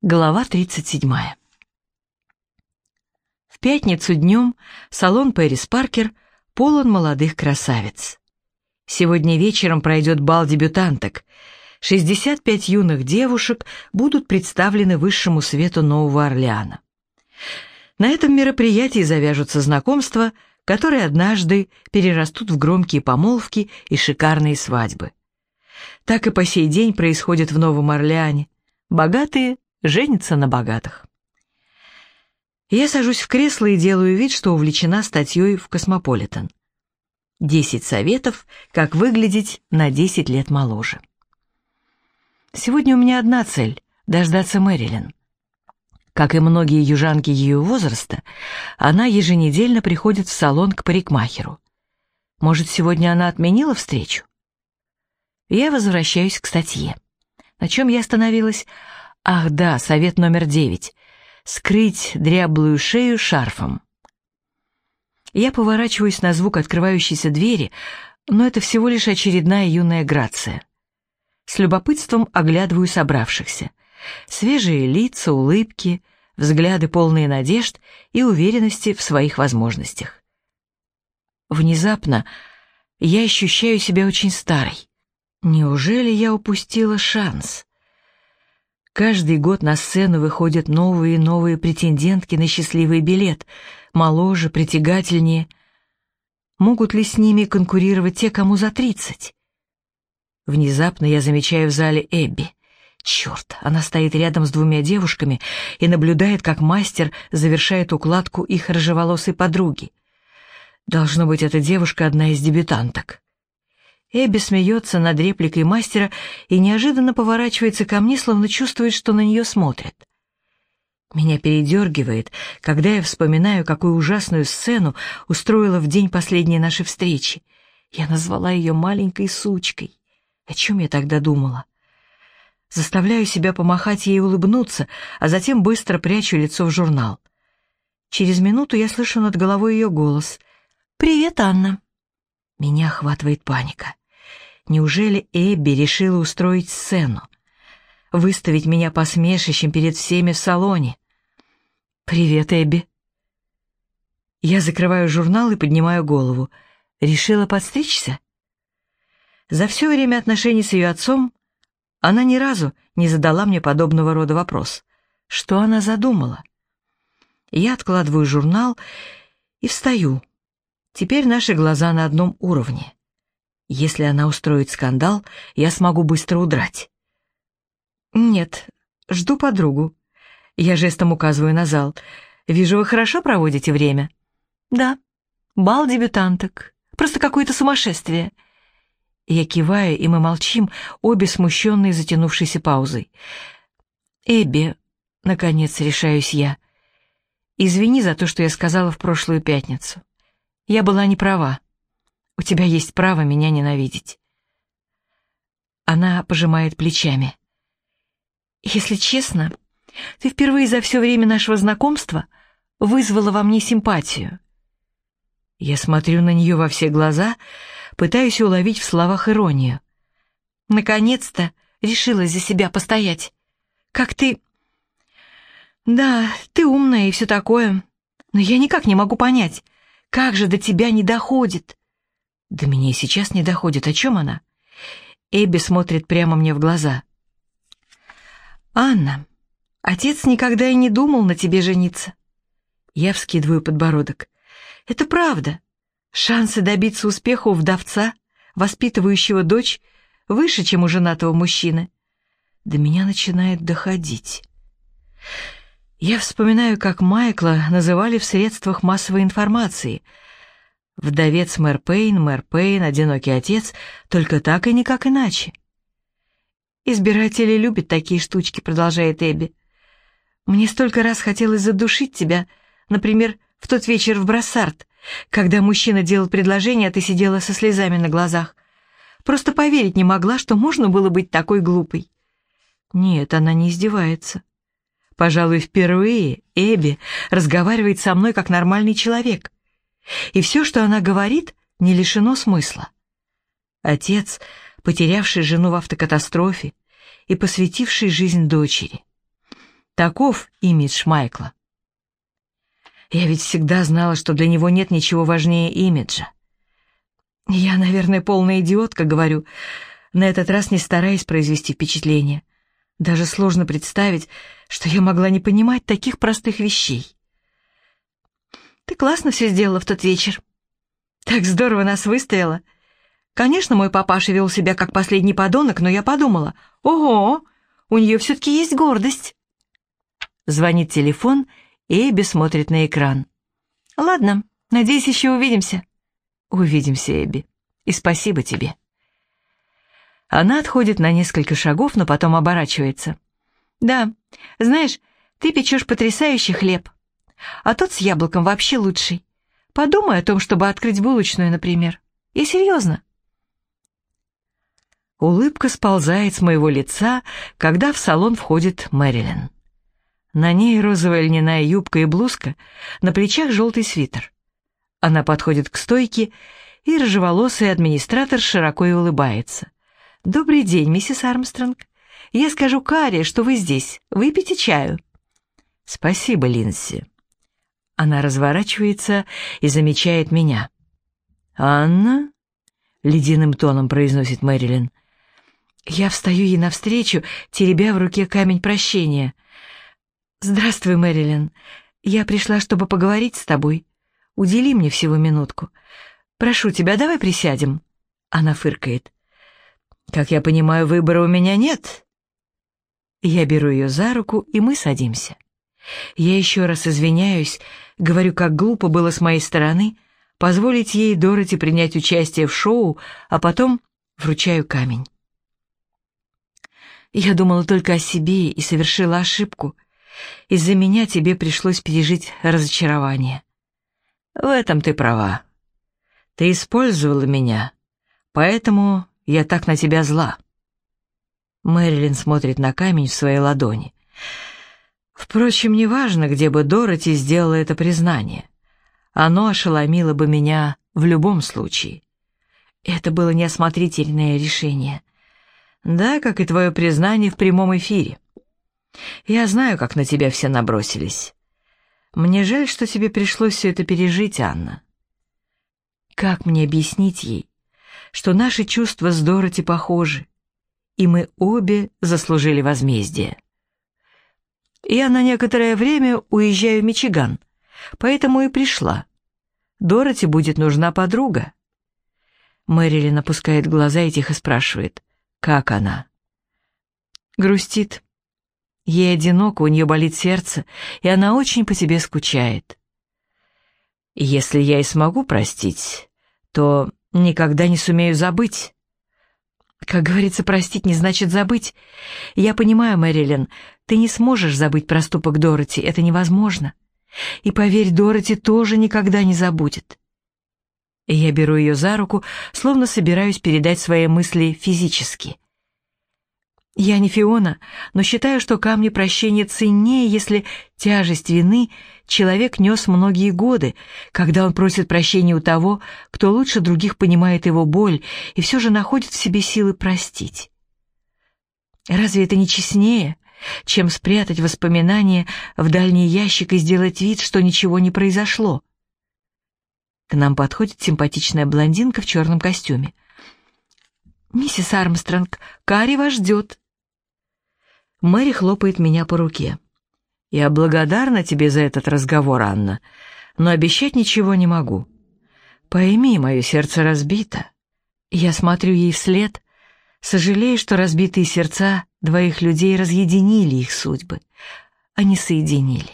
Глава 37. В пятницу днем салон Пэрис Паркер полон молодых красавиц. Сегодня вечером пройдет бал дебютанток. 65 юных девушек будут представлены высшему свету Нового Орлеана. На этом мероприятии завяжутся знакомства, которые однажды перерастут в громкие помолвки и шикарные свадьбы. Так и по сей день происходит в Новом Орлеане. Богатые женятся на богатых. Я сажусь в кресло и делаю вид, что увлечена статьей в «Космополитен». Десять советов, как выглядеть на десять лет моложе. Сегодня у меня одна цель – дождаться Мэрилин. Как и многие южанки ее возраста, она еженедельно приходит в салон к парикмахеру. Может, сегодня она отменила встречу? Я возвращаюсь к статье. На чем я остановилась? Ах да, совет номер девять. Скрыть дряблую шею шарфом. Я поворачиваюсь на звук открывающейся двери, но это всего лишь очередная юная грация. С любопытством оглядываю собравшихся. Свежие лица, улыбки, взгляды полные надежд и уверенности в своих возможностях. Внезапно я ощущаю себя очень старой. Неужели я упустила шанс? Каждый год на сцену выходят новые и новые претендентки на счастливый билет, моложе, притягательнее. Могут ли с ними конкурировать те, кому за тридцать? Внезапно я замечаю в зале Эбби. Черт, она стоит рядом с двумя девушками и наблюдает, как мастер завершает укладку их рыжеволосой подруги. Должно быть, эта девушка одна из дебютанток. Эбби смеется над репликой мастера и неожиданно поворачивается ко мне, словно чувствует, что на нее смотрят. Меня передергивает, когда я вспоминаю, какую ужасную сцену устроила в день последней нашей встречи. Я назвала ее маленькой сучкой. О чем я тогда думала? Заставляю себя помахать ей улыбнуться, а затем быстро прячу лицо в журнал. Через минуту я слышу над головой ее голос. «Привет, Анна». Меня охватывает паника. Неужели Эбби решила устроить сцену? Выставить меня посмешищем перед всеми в салоне? «Привет, Эбби». Я закрываю журнал и поднимаю голову. Решила подстричься? За все время отношений с ее отцом она ни разу не задала мне подобного рода вопрос. Что она задумала? Я откладываю журнал и встаю. Теперь наши глаза на одном уровне. Если она устроит скандал, я смогу быстро удрать. Нет, жду подругу. Я жестом указываю на зал. Вижу, вы хорошо проводите время? Да. Бал дебютанток. Просто какое-то сумасшествие. Я киваю, и мы молчим, обе смущенные затянувшейся паузой. «Эбби», — наконец решаюсь я, — «извини за то, что я сказала в прошлую пятницу. Я была не права. У тебя есть право меня ненавидеть. Она пожимает плечами. Если честно, ты впервые за все время нашего знакомства вызвала во мне симпатию. Я смотрю на нее во все глаза, пытаюсь уловить в словах иронию. Наконец-то решила за себя постоять. Как ты... Да, ты умная и все такое, но я никак не могу понять, как же до тебя не доходит. До меня и сейчас не доходит. О чем она? Эбби смотрит прямо мне в глаза. «Анна, отец никогда и не думал на тебе жениться». Я вскидываю подбородок. «Это правда. Шансы добиться успеха у вдовца, воспитывающего дочь, выше, чем у женатого мужчины. До меня начинает доходить». Я вспоминаю, как Майкла называли в средствах массовой информации — Вдовец мэр Пейн, мэр Пейн, одинокий отец, только так и никак иначе. «Избиратели любят такие штучки», — продолжает Эбби. «Мне столько раз хотелось задушить тебя, например, в тот вечер в Брассард, когда мужчина делал предложение, а ты сидела со слезами на глазах. Просто поверить не могла, что можно было быть такой глупой». Нет, она не издевается. Пожалуй, впервые Эбби разговаривает со мной как нормальный человек. И все, что она говорит, не лишено смысла. Отец, потерявший жену в автокатастрофе и посвятивший жизнь дочери. Таков имидж Майкла. Я ведь всегда знала, что для него нет ничего важнее имиджа. Я, наверное, полная идиотка, говорю, на этот раз не стараясь произвести впечатление. Даже сложно представить, что я могла не понимать таких простых вещей. Ты классно все сделала в тот вечер. Так здорово нас выстояла. Конечно, мой папаша вел себя как последний подонок, но я подумала, ого, у нее все-таки есть гордость. Звонит телефон, и Эбби смотрит на экран. Ладно, надеюсь, еще увидимся. Увидимся, Эбби. И спасибо тебе. Она отходит на несколько шагов, но потом оборачивается. «Да, знаешь, ты печешь потрясающий хлеб. А тот с яблоком вообще лучший. Подумай о том, чтобы открыть булочную, например. И серьезно». Улыбка сползает с моего лица, когда в салон входит Мэрилин. На ней розовая льняная юбка и блузка, на плечах желтый свитер. Она подходит к стойке, и рыжеволосый администратор широко и улыбается. «Добрый день, миссис Армстронг. Я скажу Каре, что вы здесь. Выпейте чаю». «Спасибо, Линси». Она разворачивается и замечает меня. «Анна?» — ледяным тоном произносит Мэрилин. Я встаю ей навстречу, теребя в руке камень прощения. «Здравствуй, Мэрилин. Я пришла, чтобы поговорить с тобой. Удели мне всего минутку. Прошу тебя, давай присядем». Она фыркает. Как я понимаю, выбора у меня нет. Я беру ее за руку, и мы садимся. Я еще раз извиняюсь, говорю, как глупо было с моей стороны позволить ей Дороти принять участие в шоу, а потом вручаю камень. Я думала только о себе и совершила ошибку. Из-за меня тебе пришлось пережить разочарование. В этом ты права. Ты использовала меня, поэтому я так на тебя зла». Мэрилин смотрит на камень в своей ладони. Впрочем, неважно, где бы Дороти сделала это признание. Оно ошеломило бы меня в любом случае. Это было неосмотрительное решение. Да, как и твое признание в прямом эфире. Я знаю, как на тебя все набросились. Мне жаль, что тебе пришлось все это пережить, Анна. Как мне объяснить ей, что наши чувства с Дороти похожи, и мы обе заслужили возмездие. Я на некоторое время уезжаю в Мичиган, поэтому и пришла. Дороти будет нужна подруга. Мэрилин опускает глаза и тихо спрашивает, как она? Грустит. Ей одиноко, у нее болит сердце, и она очень по тебе скучает. Если я и смогу простить, то Никогда не сумею забыть. Как говорится, простить не значит забыть. Я понимаю, Мэрилин, ты не сможешь забыть проступок Дороти, это невозможно. И поверь, Дороти тоже никогда не забудет. Я беру ее за руку, словно собираюсь передать свои мысли физически. Я не Фиона, но считаю, что камни прощения ценнее, если тяжесть вины человек нес многие годы, когда он просит прощения у того, кто лучше других понимает его боль и все же находит в себе силы простить. Разве это не честнее, чем спрятать воспоминания в дальний ящик и сделать вид, что ничего не произошло? К нам подходит симпатичная блондинка в черном костюме. «Миссис Армстронг, Карри вас ждет», Мэри хлопает меня по руке. «Я благодарна тебе за этот разговор, Анна, но обещать ничего не могу. Пойми, мое сердце разбито. Я смотрю ей вслед, сожалею, что разбитые сердца двоих людей разъединили их судьбы, а не соединили.